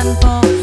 tanpa